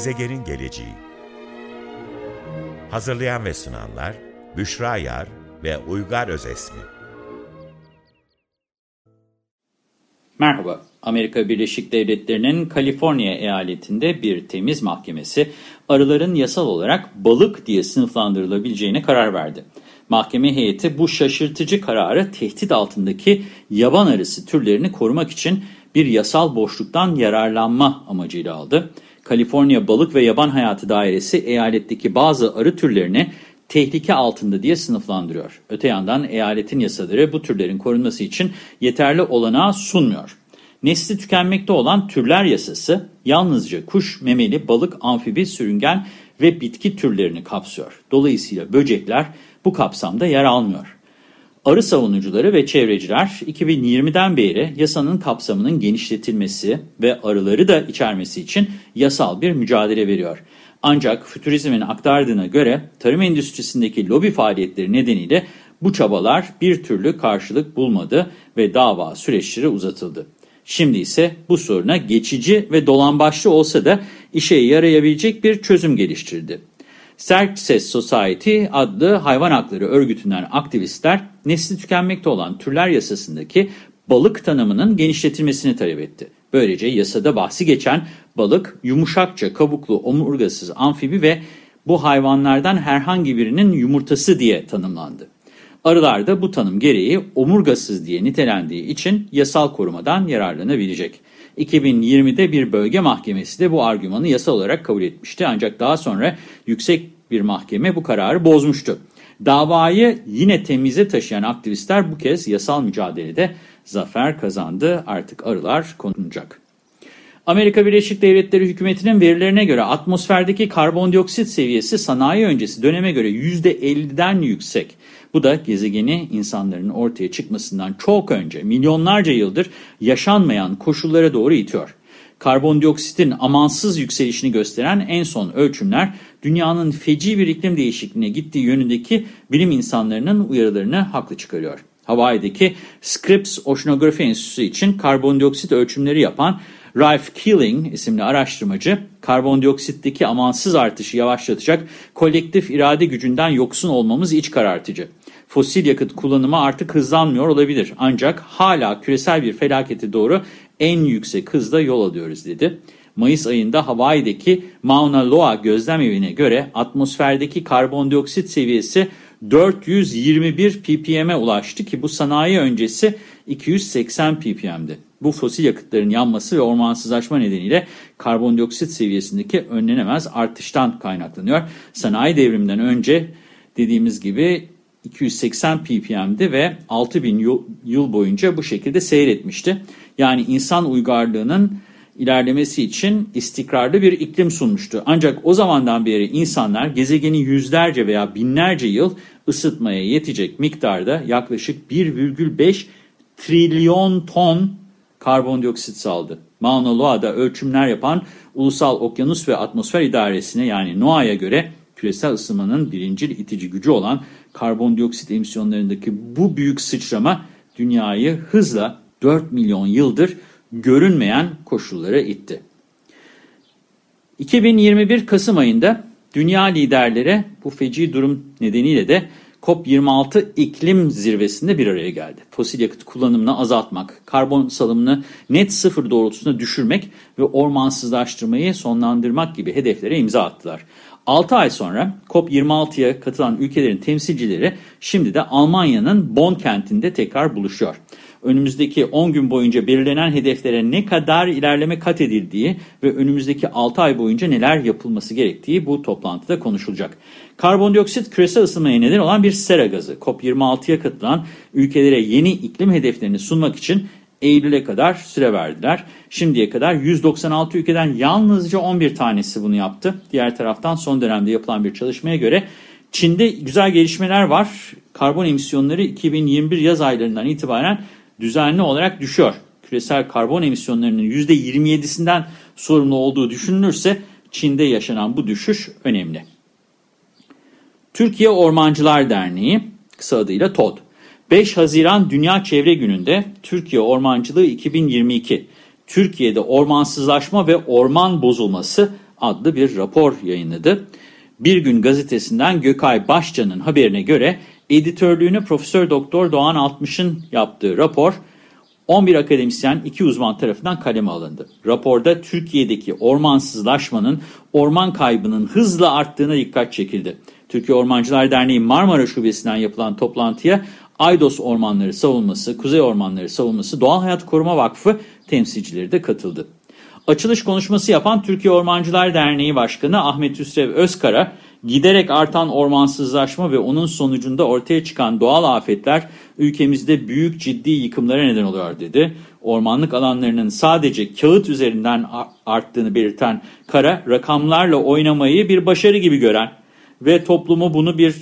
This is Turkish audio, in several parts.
Gezegenin geleceği Hazırlayan ve sunanlar Büşra Yar ve Uygar Özesmi Merhaba, Amerika Birleşik Devletleri'nin Kaliforniya eyaletinde bir temiz mahkemesi arıların yasal olarak balık diye sınıflandırılabileceğine karar verdi. Mahkeme heyeti bu şaşırtıcı kararı tehdit altındaki yaban arısı türlerini korumak için bir yasal boşluktan yararlanma amacıyla aldı. Kaliforniya Balık ve Yaban Hayatı Dairesi eyaletteki bazı arı türlerini tehlike altında diye sınıflandırıyor. Öte yandan eyaletin yasaları bu türlerin korunması için yeterli olanağı sunmuyor. Nesli tükenmekte olan türler yasası yalnızca kuş, memeli, balık, amfibi, sürüngen ve bitki türlerini kapsıyor. Dolayısıyla böcekler bu kapsamda yer almıyor. Arı savunucuları ve çevreciler 2020'den beri yasanın kapsamının genişletilmesi ve arıları da içermesi için yasal bir mücadele veriyor. Ancak fütürizmin aktardığına göre tarım endüstrisindeki lobi faaliyetleri nedeniyle bu çabalar bir türlü karşılık bulmadı ve dava süreçleri uzatıldı. Şimdi ise bu soruna geçici ve dolambaçlı olsa da işe yarayabilecek bir çözüm geliştirdi. Serkses Society adlı hayvan hakları örgütünden aktivistler nesli tükenmekte olan türler yasasındaki balık tanımının genişletilmesini talep etti. Böylece yasada bahsi geçen balık yumuşakça kabuklu, omurgasız, amfibi ve bu hayvanlardan herhangi birinin yumurtası diye tanımlandı. Arılar da bu tanım gereği omurgasız diye nitelendiği için yasal korumadan yararlanabilecek. 2020'de bir bölge mahkemesi de bu argümanı yasal olarak kabul etmişti. Ancak daha sonra yüksek bir mahkeme bu kararı bozmuştu. Davayı yine temize taşıyan aktivistler bu kez yasal mücadelede zafer kazandı. Artık arılar konulacak. Amerika Birleşik Devletleri hükümetinin verilerine göre atmosferdeki karbondioksit seviyesi sanayi öncesi döneme göre %50'den yüksek. Bu da gezegeni insanların ortaya çıkmasından çok önce milyonlarca yıldır yaşanmayan koşullara doğru itiyor. Karbondioksitin amansız yükselişini gösteren en son ölçümler dünyanın feci bir iklim değişikliğine gittiği yönündeki bilim insanlarının uyarılarını haklı çıkarıyor. Hawaii'deki Scripps Oceanography Enstitüsü için karbondioksit ölçümleri yapan Ralph Keeling isimli araştırmacı, karbondioksitteki amansız artışı yavaşlatacak kolektif irade gücünden yoksun olmamız iç karartıcı. Fosil yakıt kullanımı artık hızlanmıyor olabilir ancak hala küresel bir felakete doğru en yüksek hızla yol alıyoruz dedi. Mayıs ayında Hawaii'deki Mauna Loa gözlem evine göre atmosferdeki karbondioksit seviyesi 421 ppm'e ulaştı ki bu sanayi öncesi 280 ppm'di. Bu fosil yakıtların yanması ve ormansızlaşma nedeniyle karbondioksit seviyesindeki önlenemez artıştan kaynaklanıyor. Sanayi devriminden önce dediğimiz gibi 280 ppm'di ve 6000 yıl boyunca bu şekilde seyretmişti. Yani insan uygarlığının ilerlemesi için istikrarlı bir iklim sunmuştu. Ancak o zamandan beri insanlar gezegeni yüzlerce veya binlerce yıl ısıtmaya yetecek miktarda yaklaşık 1,5 trilyon ton karbondioksit saldı. Mauna Loa'da ölçümler yapan Ulusal Okyanus ve Atmosfer İdaresi'ne yani NOAA'ya göre küresel ısınmanın birincil itici gücü olan karbondioksit emisyonlarındaki bu büyük sıçrama dünyayı hızla 4 milyon yıldır görünmeyen koşullara itti. 2021 Kasım ayında dünya liderleri bu feci durum nedeniyle de COP26 iklim zirvesinde bir araya geldi. Fosil yakıt kullanımını azaltmak, karbon salımını net sıfır doğrultusuna düşürmek ve ormansızlaştırmayı sonlandırmak gibi hedeflere imza attılar. 6 ay sonra COP26'ya katılan ülkelerin temsilcileri şimdi de Almanya'nın Bonn kentinde tekrar buluşuyor önümüzdeki 10 gün boyunca belirlenen hedeflere ne kadar ilerleme kat edildiği ve önümüzdeki 6 ay boyunca neler yapılması gerektiği bu toplantıda konuşulacak. Karbondioksit küresel ısınmaya neden olan bir sera gazı. COP26'ya katılan ülkelere yeni iklim hedeflerini sunmak için Eylül'e kadar süre verdiler. Şimdiye kadar 196 ülkeden yalnızca 11 tanesi bunu yaptı. Diğer taraftan son dönemde yapılan bir çalışmaya göre Çin'de güzel gelişmeler var. Karbon emisyonları 2021 yaz aylarından itibaren düzenli olarak düşüyor. Küresel karbon emisyonlarının %27'sinden sorumlu olduğu düşünülürse Çin'de yaşanan bu düşüş önemli. Türkiye Ormancılar Derneği, kısa adıyla TOD, 5 Haziran Dünya Çevre Günü'nde Türkiye Ormancılığı 2022, Türkiye'de ormansızlaşma ve orman bozulması adlı bir rapor yayınladı. Bir Gün gazetesinden Gökay Başcan'ın haberine göre editörlüğünü Profesör Doktor Doğan Altmış'ın yaptığı rapor 11 akademisyen 2 uzman tarafından kaleme alındı. Raporda Türkiye'deki ormansızlaşmanın, orman kaybının hızla arttığına dikkat çekildi. Türkiye Ormancılar Derneği Marmara Şubesi'nden yapılan toplantıya Aydos Ormanları Savunması, Kuzey Ormanları Savunması, Doğal Hayat Koruma Vakfı temsilcileri de katıldı. Açılış konuşması yapan Türkiye Ormancılar Derneği Başkanı Ahmet Hüsrev Özkara, giderek artan ormansızlaşma ve onun sonucunda ortaya çıkan doğal afetler ülkemizde büyük ciddi yıkımlara neden oluyor dedi. Ormanlık alanlarının sadece kağıt üzerinden arttığını belirten Kara, rakamlarla oynamayı bir başarı gibi gören ve toplumu bunu bir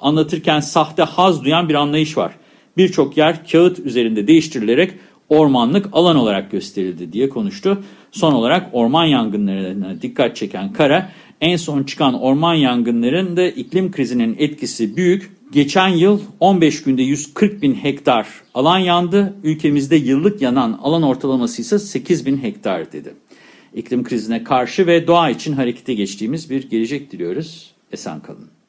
anlatırken sahte haz duyan bir anlayış var. Birçok yer kağıt üzerinde değiştirilerek ormanlık alan olarak gösterildi diye konuştu. Son olarak orman yangınlarına dikkat çeken Kara, en son çıkan orman yangınlarında iklim krizinin etkisi büyük. Geçen yıl 15 günde 140 bin hektar alan yandı. Ülkemizde yıllık yanan alan ortalaması ise 8 bin hektar dedi. İklim krizine karşı ve doğa için harekete geçtiğimiz bir gelecek diliyoruz. Esen kalın.